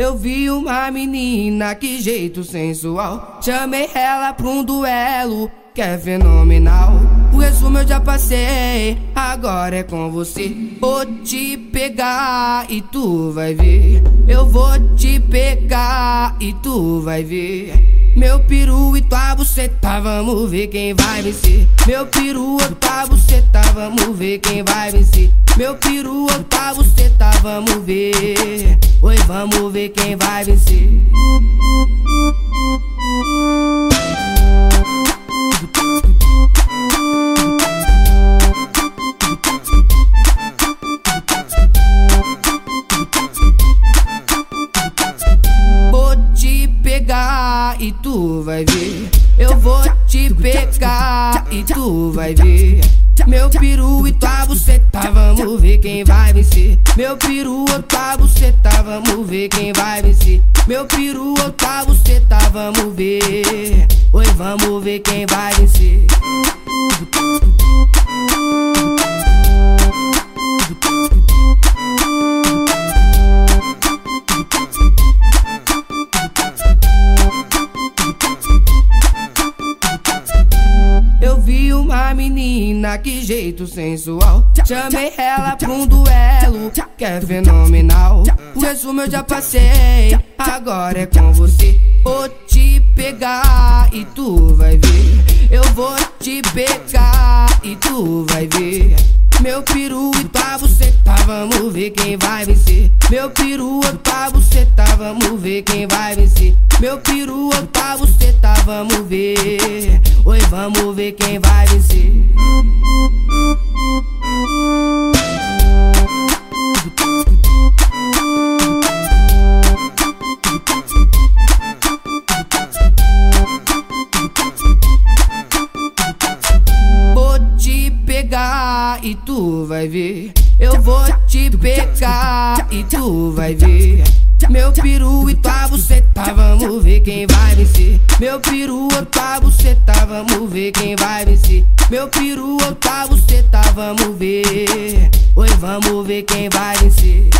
Eu vi uma menina, que jeito sensual. Chamei ela pra um duelo, que é fenomenal. O resumo eu já passei, agora é com você. Vou te pegar e tu vai ver. Eu vou te pegar e tu vai ver. Meu peru e tua buceta, vamos ver quem vai vencer. Meu peru e tua buceta, vamos ver quem vai vencer. Meu peru e tua buceta, vamos ver. Vamos ver quem vai vencer. Vou te pegar e tu vai ver. Eu vou te pegar e tu vai ver. Meu peru e tua buceta, vamos ver quem vai vencer. Meu peru ou tua buceta, vamos ver quem vai vencer. Meu peru ou tua buceta, vamos ver. Oi, vamos ver quem vai vencer. Menina, que jeito sensual. Chamei ela pra um duelo, que é fenomenal. O resumo eu já passei, agora é com você. Vou te pegar e tu vai ver. Eu vou te pegar e tu vai ver. Meu peru e tua buceta, vamos ver quem vai vencer. Meu peru e tua buceta, vamos ver quem vai vencer. Meu peru e tua buceta, vamos ver. Oi, vamos ver quem vai vencer. Tu vai ver. Eu vou te pegar e tu vai ver. Meu peru e tua buceta, vamos ver quem vai vencer. Meu peru ou tua buceta, vamos ver quem vai vencer. Meu peru ou tua buceta, vamos ver. Oi, vamos ver quem vai vencer.